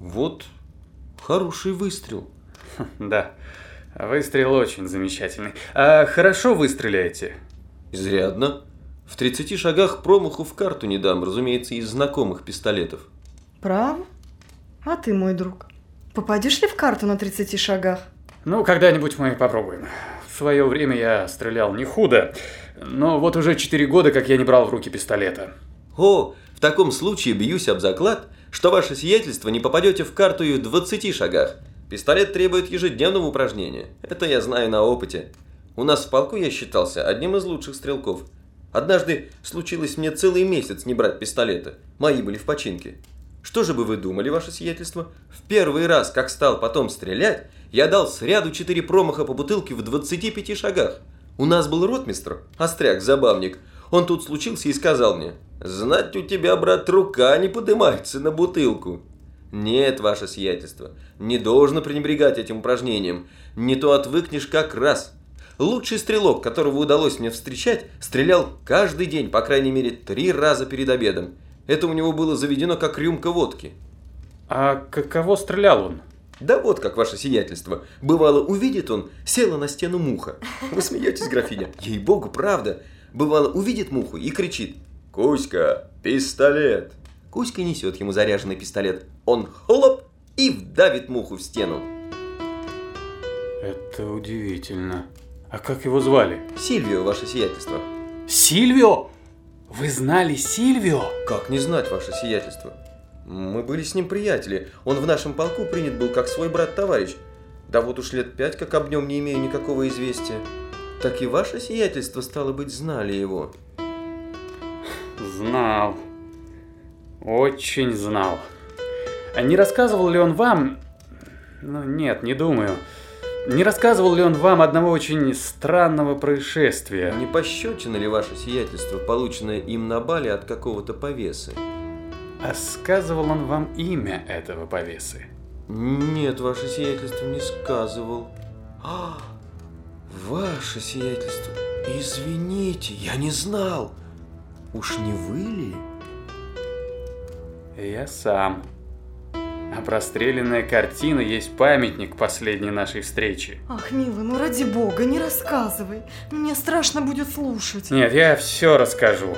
Вот хороший выстрел. Да, выстрел очень замечательный. А хорошо вы стреляете? Изрядно. В 30 шагах промаху в карту не дам, разумеется, из знакомых пистолетов. Право? А ты, мой друг, попадешь ли в карту на 30 шагах? Ну, когда-нибудь мы попробуем. В свое время я стрелял не худо, но вот уже 4 года, как я не брал в руки пистолета. О, в таком случае бьюсь об заклад, что ваше сиятельство не попадете в карту и в 20 шагах. Пистолет требует ежедневного упражнения. Это я знаю на опыте. У нас в полку я считался одним из лучших стрелков. Однажды случилось мне целый месяц не брать пистолета. Мои были в починке. Что же бы вы думали, ваше сиятельство? В первый раз, как стал потом стрелять, я дал сряду четыре промаха по бутылке в 25 шагах. У нас был ротмистр, остряк-забавник. Он тут случился и сказал мне, «Знать у тебя, брат, рука не поднимается на бутылку». Нет, ваше сиятельство, не должно пренебрегать этим упражнением. Не то отвыкнешь как раз. Лучший стрелок, которого удалось мне встречать, стрелял каждый день, по крайней мере, три раза перед обедом. Это у него было заведено как рюмка водки. А каково стрелял он? Да вот как ваше сиятельство. Бывало, увидит он, села на стену муха. Вы смеетесь, графиня? Ей-богу, правда. Бывало, увидит муху и кричит. «Кузька, пистолет!» Кузька несет ему заряженный пистолет. Он хлоп и вдавит муху в стену. Это удивительно. А как его звали? Сильвио, ваше сиятельство. Сильвио? Вы знали Сильвио? Как не знать, ваше сиятельство? Мы были с ним приятели. Он в нашем полку принят был как свой брат-товарищ. Да вот уж лет пять, как об нем не имею никакого известия. Так и ваше сиятельство, стало быть, знали его. Знал. Очень знал. А не рассказывал ли он вам... Ну, нет, не думаю. Не рассказывал ли он вам одного очень странного происшествия? Не пощечина ли ваше сиятельство, полученное им на бале от какого-то повесы? А сказывал он вам имя этого повесы? Нет, ваше сиятельство не сказывал. А, ваше сиятельство, извините, я не знал. Уж не вы ли? Я сам. А простреленная картина есть памятник последней нашей встречи. Ах, милый, ну ради бога, не рассказывай. Мне страшно будет слушать. Нет, я все расскажу.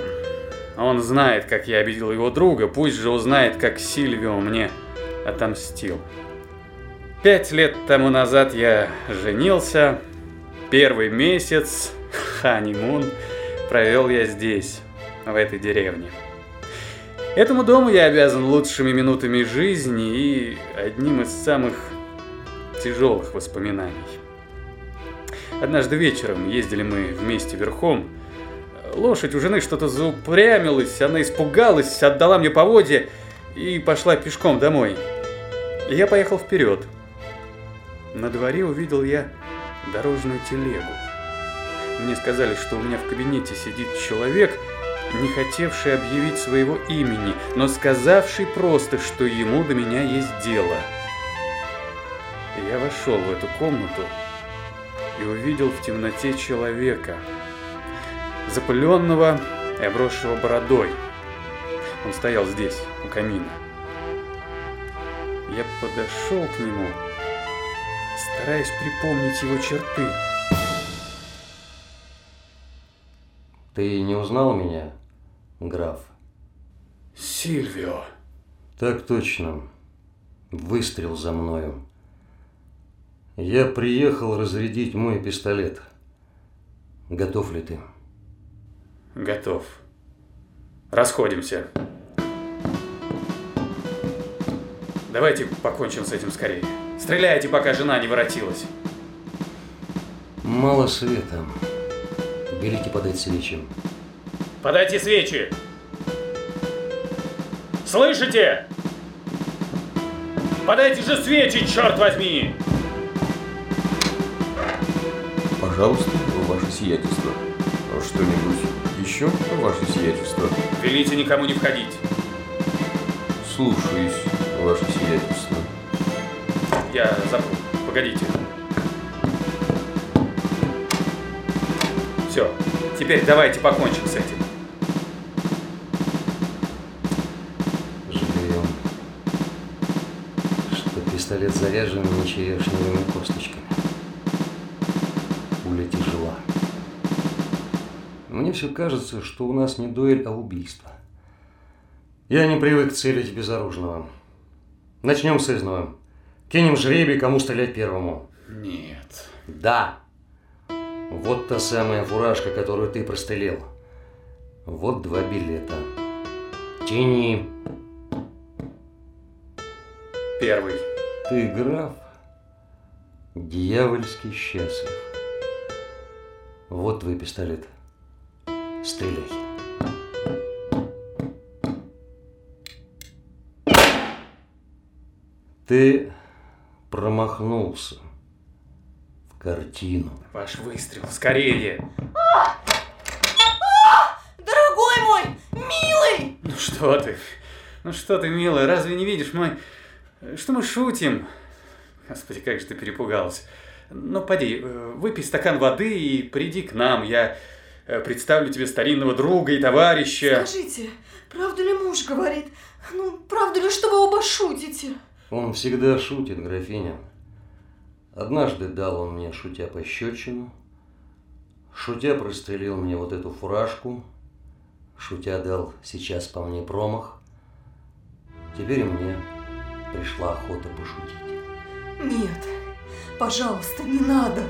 Он знает, как я обидел его друга, пусть же узнает, как Сильвио мне отомстил. Пять лет тому назад я женился. Первый месяц, ханимун, провел я здесь, в этой деревне. Этому дому я обязан лучшими минутами жизни и одним из самых тяжелых воспоминаний. Однажды вечером ездили мы вместе верхом. Лошадь у жены что-то заупрямилась, она испугалась, отдала мне поводья и пошла пешком домой. Я поехал вперед. На дворе увидел я дорожную телегу. Мне сказали, что у меня в кабинете сидит человек – не хотевший объявить своего имени, но сказавший просто, что ему до меня есть дело. Я вошел в эту комнату и увидел в темноте человека, запыленного и обросшего бородой. Он стоял здесь, у камина. Я подошел к нему, стараясь припомнить его черты. Ты не узнал меня? граф. Сильвио. Так точно. Выстрел за мною. Я приехал разрядить мой пистолет. Готов ли ты? Готов. Расходимся. Давайте покончим с этим скорее. Стреляйте, пока жена не воротилась. Мало света. Берите подать свечи. Подайте свечи! Слышите? Подайте же свечи, черт возьми! Пожалуйста, ваше сиятельство. Что-нибудь еще, ваше сиятельство? Велите никому не входить. Слушаюсь, ваше сиятельство. Я запру. Погодите. Все. Теперь давайте покончим с этим. пистолет заряженными черешневыми косточками. Пуля тяжела. Мне все кажется, что у нас не дуэль, а убийство. Я не привык целить безоружного. Начнем с изного. Кинем жребий, кому стрелять первому. Нет. Да. Вот та самая фуражка, которую ты прострелил. Вот два билета. Тяни. Первый. Ты, граф, дьявольски счастлив. Вот твой пистолет. Стреляй. Ты промахнулся в картину. Ваш выстрел. Скорее. Дорогой мой, милый! Ну что ты? Ну что ты, милая, разве не видишь мы... Что мы шутим? Господи, как же ты перепугалась. Ну, поди, э, выпей стакан воды и приди к нам. Я э, представлю тебе старинного друга и товарища. Скажите, правду ли муж говорит? Ну, правду ли, что вы оба шутите? Он всегда шутит, графиня. Однажды дал он мне, шутя, пощечину. Шутя прострелил мне вот эту фуражку. Шутя дал сейчас по мне промах. Теперь мне пришла охота пошутить. Нет, пожалуйста, не надо.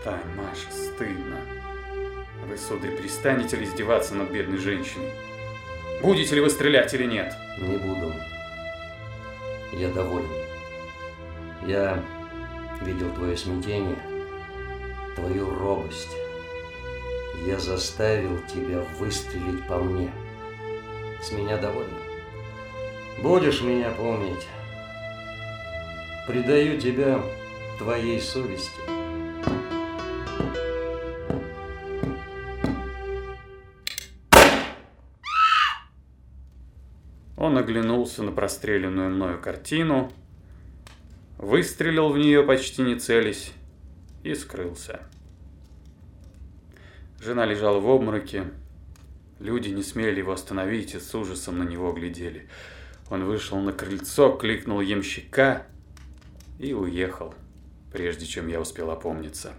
Стань, Маша, стыдно. Вы, сударь, перестанете ли издеваться над бедной женщиной? Будете ли вы стрелять или нет? Не буду. Я доволен. Я видел твое смятение, твою робость. Я заставил тебя выстрелить по мне. С меня довольно. Будешь меня помнить. Предаю тебя твоей совести. Он оглянулся на простреленную мною картину, выстрелил в нее почти не целясь и скрылся. Жена лежала в обмороке. Люди не смели его остановить и с ужасом на него глядели. Он вышел на крыльцо, кликнул ямщика и уехал, прежде чем я успел опомниться.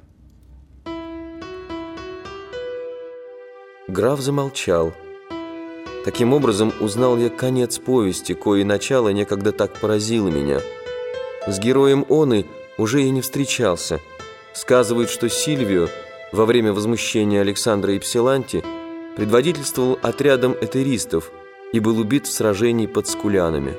Граф замолчал. Таким образом, узнал я конец повести, кое начало некогда так поразило меня. С героем Оны уже и не встречался. Сказывают, что Сильвио во время возмущения Александра и Псиланти предводительствовал отрядом этеристов и был убит в сражении под Скулянами.